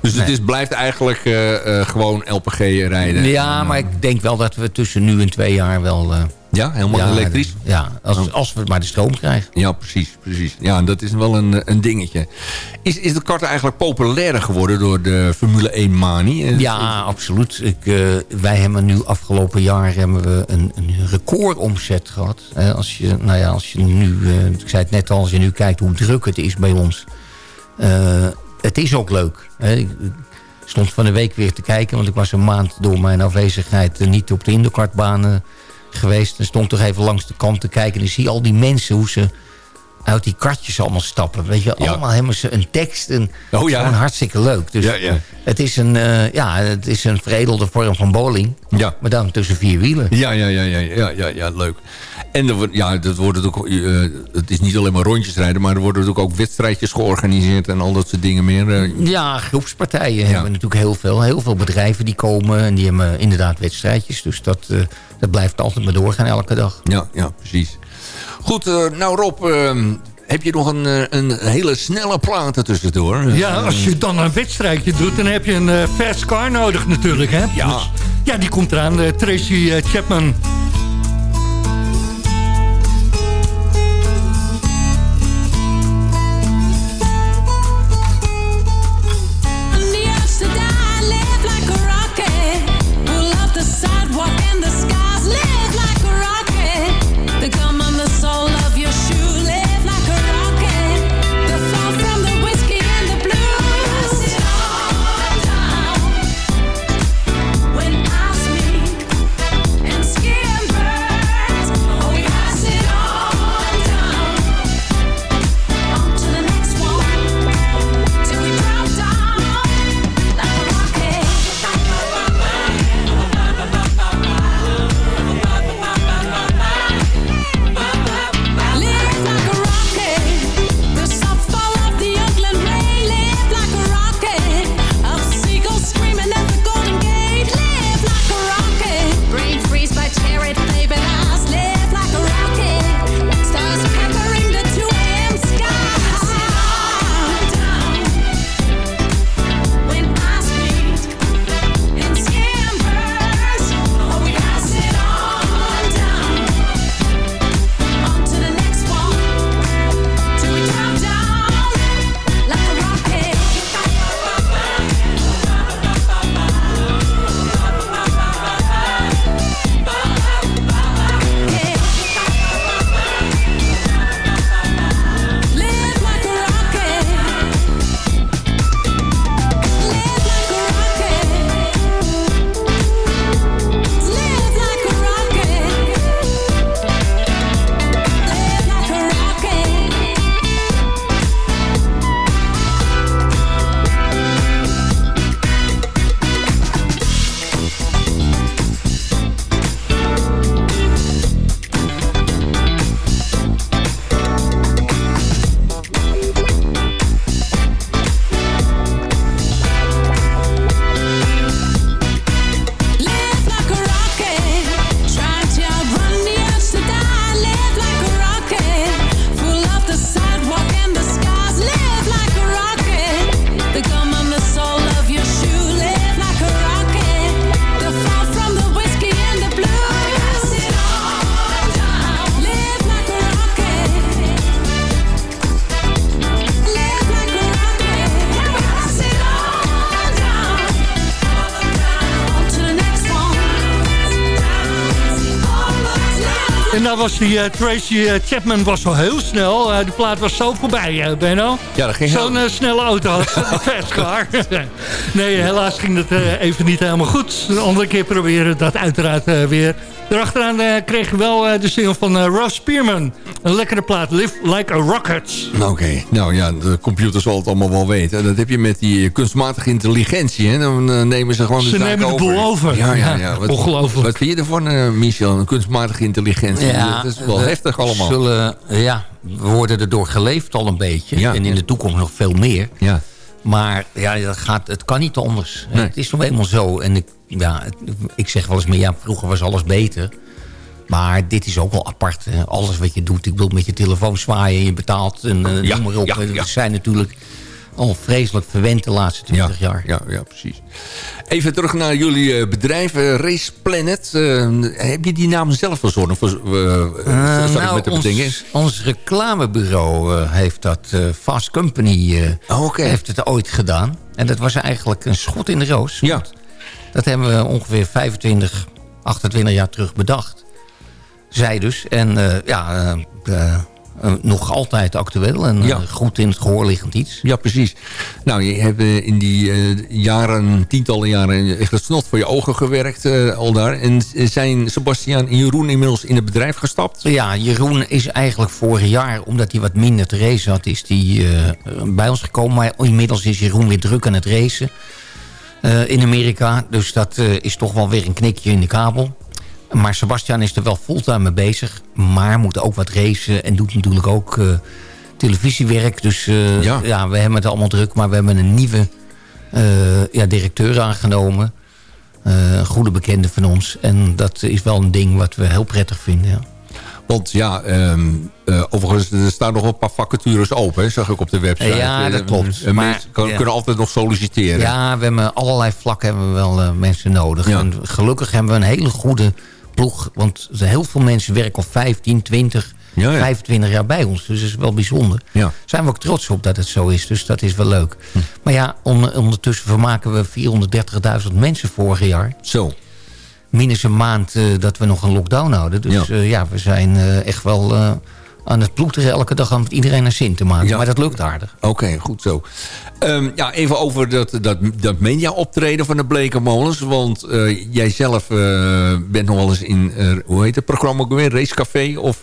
dus het is, blijft eigenlijk eh, eh, gewoon LPG rijden. Ja, En, maar ik denk wel dat we tussen nu en twee jaar wel... eh, Ja, helemaal ja, elektrisch? de- Ja, als, als we maar de stroom krijgen. Ja, precies. precies. Ja, dat is wel een, een dingetje. Is, is de kart eigenlijk populairder geworden door de Formule 1 manie? Eh, Ja, absoluut. Ik, eh, wij hebben nu afgelopen jaar hebben we een, een recordomzet gehad. Eh, als, je, nou ja, als je nu, eh, ik zei het net al, als je nu kijkt hoe druk het is bij ons. Eh, het is ook leuk. Hè. Ik, stond van de week weer te kijken, want ik was een maand door mijn afwezigheid eh, niet op de indoorkartbanen geweest. En stond toch even langs de kant te kijken. En dan zie je al die mensen hoe ze uit die kartjes allemaal stappen. Weet je, Ja. allemaal ze een tekst. En Oh ja. Gewoon hartstikke leuk. Dus Ja, ja. Het, is een, eh, ja, het is een veredelde vorm van bowling. Ja. Maar dan tussen vier wielen. Ja, ja, ja, ja, ja, ja, ja leuk. En er, ja, dat wordt ook, eh, het is niet alleen maar rondjes rijden... maar er worden natuurlijk ook wedstrijdjes georganiseerd... en al dat soort dingen meer. eh. Ja, groepspartijen hebben natuurlijk heel veel. Heel veel bedrijven die komen en die hebben inderdaad wedstrijdjes. Dus dat, eh, dat blijft altijd maar doorgaan elke dag. Ja, ja, precies. Goed, eh, nou Rob, heb je nog een, eh, een hele snelle plaat er tussendoor? Ja, als je dan een wedstrijdje doet, dan heb je een eh, fast car nodig natuurlijk. Hè? Ja. Dus, ja, die komt eraan, eh, Tracy Chapman. Was die eh, Tracy eh, Chapman was al heel snel. Eh, die plaat was zo voorbij, Benno. Ja, dat ging Zo'n snelle auto had ze, die fast car. nee, helaas ging dat even niet helemaal goed. Een andere keer proberen dat uiteraard weer. Daarachteraan kreeg je wel de single van Ross Spearman. Een lekkere plaat, Live Like a Rocket. Oké, nou ja, de computer zal het allemaal wel weten. Dat heb je met die kunstmatige intelligentie. Hè? Dan eh, nemen ze gewoon de Ze zaak nemen de over. boel over. Ja, ja, Ja, ja. Wat, ongelooflijk. Wat vind je ervan, eh, Michel? Een kunstmatige intelligentie. dat is wel we heftig allemaal. Zullen, ja, we worden erdoor geleefd al een beetje. Ja. en in de toekomst nog veel meer. Ja. Maar ja, dat gaat, het kan niet anders. Nee. Het is nog eenmaal zo. En ik, ja, ik zeg wel eens meer, ja, vroeger was alles beter. Maar dit is ook wel apart. Alles wat je doet. Ik bedoel, met je telefoon zwaaien, je betaalt en eh, Ja, noem maar op. ja, We ja. zijn natuurlijk al vreselijk verwend de laatste 20 ja, jaar. Ja, ja, precies. Even terug naar jullie eh, bedrijf, eh, Race Planet. Eh, heb je die naam zelf verzonnen? Voor, eh, Eh, nou, met de ons, ons reclamebureau eh, heeft dat. eh, Fast Company eh, Oh, heeft het ooit gedaan. En dat was eigenlijk een schot in de roos. Ja. Dat hebben we ongeveer 25, 28 jaar terug bedacht. Zij dus. En eh, ja, eh, eh, nog altijd actueel. En Ja. goed in het gehoor liggend iets. Ja, precies. Nou, je hebt in die jaren, tientallen jaren... echt het snot voor je ogen gewerkt al daar. En zijn Sebastiaan en Jeroen inmiddels in het bedrijf gestapt? Ja, Jeroen is eigenlijk vorig jaar, omdat hij wat minder te racen had... is hij bij ons gekomen. Maar inmiddels is Jeroen weer druk aan het racen in Amerika. Dus dat is toch wel weer een knikje in de kabel. Maar Sebastian is er wel fulltime mee bezig. Maar moet ook wat racen en doet natuurlijk ook eh, televisiewerk. Dus eh, Ja. ja. we hebben het allemaal druk. Maar we hebben een nieuwe eh, ja, directeur aangenomen. Een goede bekende van ons. En dat is wel een ding wat we heel prettig vinden, ja. Want ja, ehm, eh, overigens, er staan nog een paar vacatures open, hè, zag ik op de website. Ja, dat Eh, klopt. Maar, mensen kan- ja. kunnen altijd nog solliciteren. Ja, we hebben allerlei vlakken hebben we wel mensen nodig. Ja. En gelukkig hebben we een hele goede ploeg. Want heel veel mensen werken al 15, 20, Ja, ja. 25 jaar bij ons. Dus dat is wel bijzonder. Ja. Zijn we ook trots op dat het zo is. Dus dat is wel leuk. Hm. Maar ja, on- ondertussen vermaken we 430.000 mensen vorig jaar. Zo. Minus een maand eh, dat we nog een lockdown houden. Dus Ja. ja, ja we zijn eh, echt wel eh, aan het ploeteren elke dag om het iedereen naar zin te maken. Ja. Maar dat lukt aardig. Oké, goed zo. Ehm, ja, even over dat, dat, dat media-optreden van de Blekenmolens. Want eh, jij zelf eh, bent nog wel eens in, eh, hoe heet het programma ook weer? Racecafé of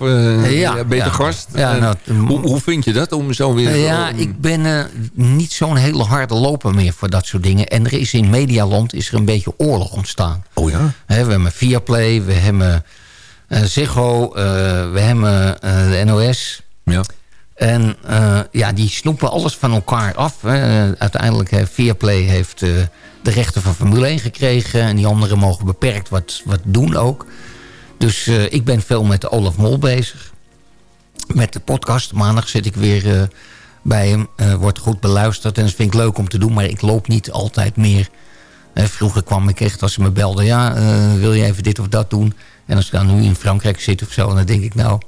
Ja, Beter ja. Gast? Ja, nou, hoe, hoe vind je dat om zo weer... ja, om- ik ben niet zo'n hele harde loper meer voor dat soort dingen. En er is in Medialand is er een beetje oorlog ontstaan. Oh ja? We hebben Viaplay, we hebben Ziggo, eh, we hebben eh, de NOS. Ja. En eh, ja, die snoepen alles van elkaar af. Hè. Eh, uiteindelijk heeft Viaplay heeft, eh, de rechten van Formule 1 gekregen. En die anderen mogen beperkt wat, wat doen ook. Dus eh, ik ben veel met Olaf Mol bezig. Met de podcast. Maandag zit ik weer eh, bij hem. Eh, wordt goed beluisterd. En dat vind ik leuk om te doen. Maar ik loop niet altijd meer. Eh, vroeger kwam ik echt als ze me belden. Ja, eh, wil je even dit of dat doen? En als ik dan nu in Frankrijk zit of zo. Dan denk ik nou...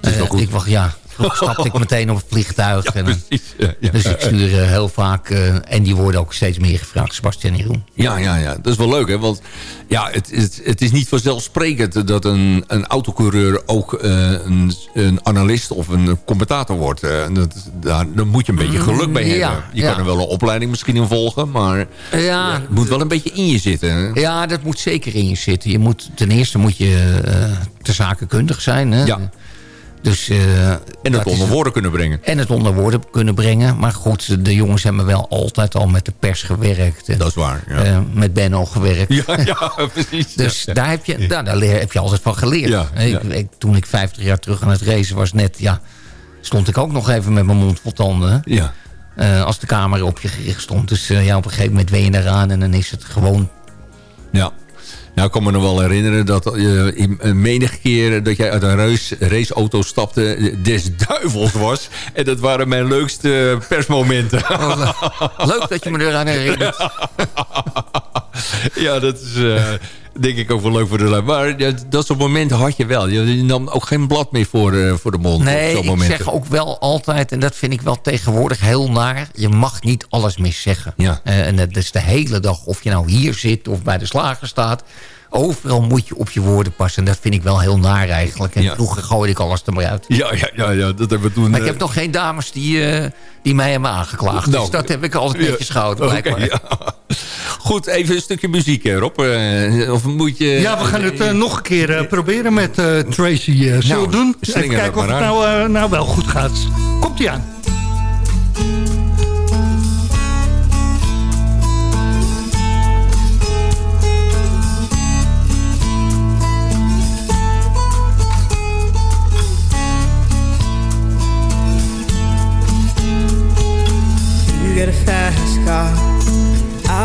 is wel eh, goed. ik wacht, ja, vroeger stapte ik meteen op het vliegtuig. en, dan- Precies. Ja, ja. dus ik stuur eh, heel vaak... eh, en die worden ook steeds meer gevraagd. Sebastian en Jeroen. Ja, ja, ja. Dat is wel leuk, hè? Want ja, het, het, het is niet vanzelfsprekend dat een, een autocoureur ook eh, een, een analist of een commentator wordt. Eh, dat, daar, daar moet je een beetje geluk bij Mm, Ja, hebben. Je ja. kan er wel een opleiding misschien in volgen, maar Ja, het moet wel een beetje in je zitten. Hè? Ja, dat moet zeker in je zitten. Je moet, ten eerste moet je eh te zakenkundig zijn. Hè? Ja. Dus, eh, En het onder woorden kunnen brengen. En het onder woorden kunnen brengen. Maar goed, de jongens hebben wel altijd al met de pers gewerkt. Dat is waar. Ja, eh, met Benno gewerkt. ja, ja, precies. Dus ja. daar, heb je, daar, daar leer, heb je altijd van geleerd. Ik, toen ik 50 jaar terug aan het racen was net... Ja, stond ik ook nog even met mijn mond vol tanden. Ja. Eh, als de camera op je gericht stond. Dus ja, op een gegeven moment ben je eraan. En dan is het gewoon... Ja. Nou, ik kan me nog wel herinneren dat je in een menig keer dat jij uit een race, raceauto stapte eh, des duivels was. En dat waren mijn leukste persmomenten. Leuk dat je me eraan herinnert. ja, dat is... eh, Denk ik ook wel leuk voor de lui. Maar dat soort momenten had je wel. Je nam ook geen blad meer voor, eh, voor de mond. op Nee, ik momenten. zeg ook wel altijd, en dat vind ik wel tegenwoordig heel naar... je mag niet alles meer zeggen. Ja. Eh, en dat is de hele dag, of je nou hier zit of bij de slager staat... overal moet je op je woorden passen. En dat vind ik wel heel naar eigenlijk. En Ja. vroeger gooide ik alles er maar uit. Ja, ja, ja, ja, dat hebben we toen... Maar ik eh, heb nog geen dames die, die mij hebben aangeklaagd. Nou, dus dat heb ik altijd netjes gehouden, blijkbaar. ja. Goed, even een stukje muziek, Rob. Eh, of moet je... Ja, we gaan het eh, nog een keer eh, proberen met Tracy. zullen we Nou, doen? Even kijken of het nou, nou wel goed gaat. Komt-ie aan. You get a fast car.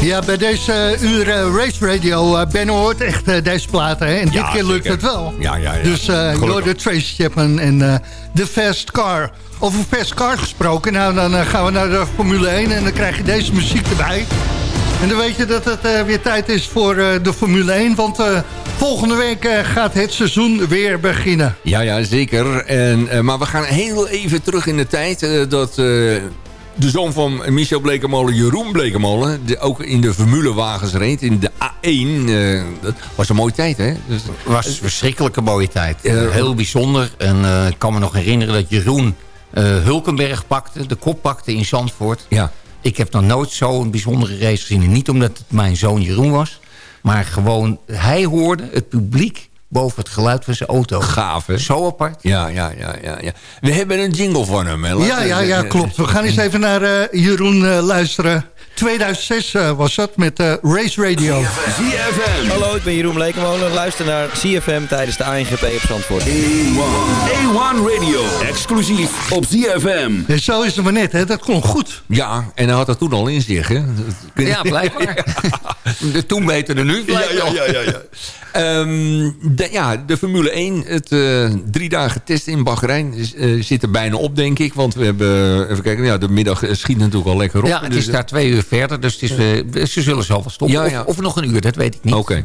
Ja, bij deze uh, uur uh, Race Radio, uh, Ben hoort echt uh, deze platen. Hè? En dit keer lukt zeker. het wel. Ja, ja, ja. Dus Gelukkig. de Tracy Chapman en de Fast Car. Over Fast Car gesproken, nou dan gaan we naar de Formule 1 en dan krijg je deze muziek erbij. En dan weet je dat het weer tijd is voor de Formule 1, want volgende week gaat het seizoen weer beginnen. Ja, ja, zeker. En, maar we gaan heel even terug in de tijd. Dat de zoon van Michel Blekemolen, Jeroen Blekemolen... De, ook in de formulewagens reed, in de A1. Uh, dat was een mooie tijd, hè? Dus, Het was een verschrikkelijke mooie tijd. Uh, Heel bijzonder. En uh, ik kan me nog herinneren dat Jeroen Hulkenberg pakte. De kop pakte in Zandvoort. Ja. Ik heb nog nooit zo'n bijzondere race gezien. En niet omdat het mijn zoon Jeroen was. Maar gewoon, hij hoorde het publiek boven het geluid van zijn auto. Gaaf, hè? Zo apart. Ja, ja, ja, ja, ja. We hebben een jingle van hem. Hè? Ja, ja, ja, klopt. We gaan eens even naar eh, Jeroen eh, luisteren. 2006 eh, was dat met Race Radio. ZFM. Hallo, ik ben Jeroen Blekenmolen. Luister naar CFM tijdens de ANGP op Zandvoort. A1 Radio. Exclusief op ZFM. En zo is het maar net, hè? dat klonk goed. Ja, en hij had dat toen al in zich, hè? Ja, blijkbaar. De toen beter dan nu. Ja, ja, ja, ja. ja. Ehm, de, ja, de Formule 1, het eh, drie dagen testen in Bahrein eh, zit er bijna op, denk ik. Want we hebben, even kijken, ja, de middag eh, schiet natuurlijk al lekker op. Ja, het Dus, is daar twee uur verder, dus het is, ze zullen zo wel stoppen. Ja, ja. Of, of nog een uur, dat weet ik niet. Oké.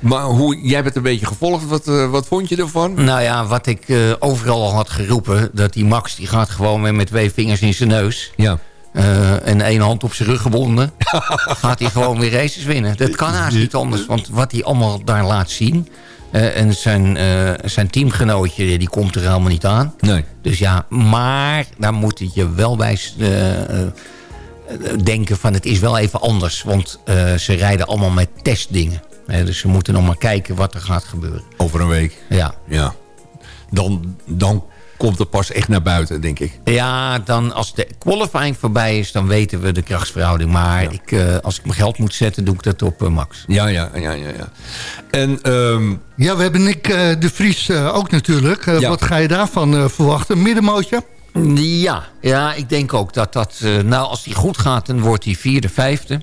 Maar hoe, jij het een beetje gevolgd. Wat, wat vond je ervan? Nou ja, wat ik overal al had geroepen... dat die Max die gaat gewoon weer met twee vingers in zijn neus... Ja. Eh, en één hand op zijn rug gebonden... gaat hij gewoon weer races winnen. Dat kan haast niet anders. Want wat hij allemaal daar laat zien... eh, en zijn, eh, zijn teamgenootje, die komt er helemaal niet aan. Nee. Dus ja, maar daar moet je wel bij denken van... het is wel even anders. Want ze rijden allemaal met testdingen. Dus ze moeten nog maar kijken wat er gaat gebeuren. Over een week. Ja. Ja. Dan, dan komt het pas echt naar buiten, denk ik. Ja, dan als de qualifying voorbij is, dan weten we de krachtsverhouding. Maar ik, eh, als ik mijn geld moet zetten, doe ik dat op eh, Max. Ja, ja, ja, ja. ja. En ehm, Ja, we hebben Nick eh, de Vries ook natuurlijk. Ja. Wat ga je daarvan eh, verwachten? Middenmootje? Ja, ja, ik denk ook dat dat... nou, als die goed gaat, dan wordt hij vierde, vijfde.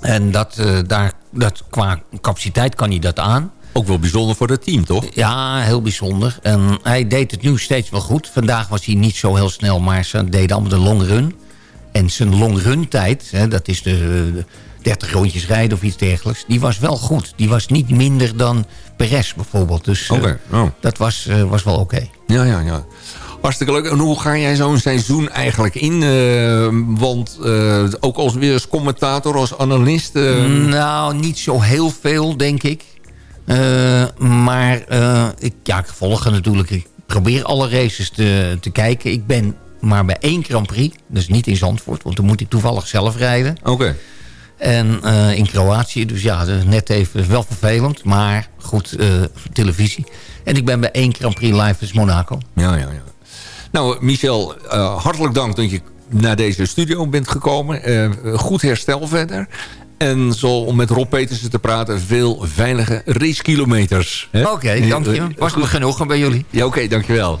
En dat, eh, daar, dat, qua capaciteit kan hij dat aan. Ook wel bijzonder voor het team, toch? Ja, heel bijzonder. En hij deed het nu steeds wel goed. Vandaag was hij niet zo heel snel, maar ze deden allemaal de long run. En zijn long run tijd, hè, dat is de, de 30 rondjes rijden of iets dergelijks... die was wel goed. Die was niet minder dan Perez bijvoorbeeld. Dus eh, Oké, oh. dat was, eh, was wel oké. Ja, ja, ja. Hartstikke leuk. En hoe ga jij zo'n seizoen eigenlijk in? Eh, want ook als weer als commentator, als analist... Nou, niet zo heel veel, denk ik. Eh, maar eh, ik, ja, ik volg natuurlijk. Ik probeer alle races te, te kijken. Ik ben maar bij één Grand Prix. Dus niet in Zandvoort, want dan moet ik toevallig zelf rijden. Oké. En eh, in Kroatië, dus ja, is net even wel vervelend. Maar goed, eh, televisie. En ik ben bij één Grand Prix live, dus Monaco. Ja, ja, ja. Nou, Michel, hartelijk dank dat je naar deze studio bent gekomen. Goed herstel verder. En zo om met Rob Petersen te praten, veel veilige racekilometers. Oké, dank je. Eh, Was goed. me genoegen bij jullie. Ja, oké, dankjewel. Tot